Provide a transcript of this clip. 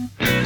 Bye.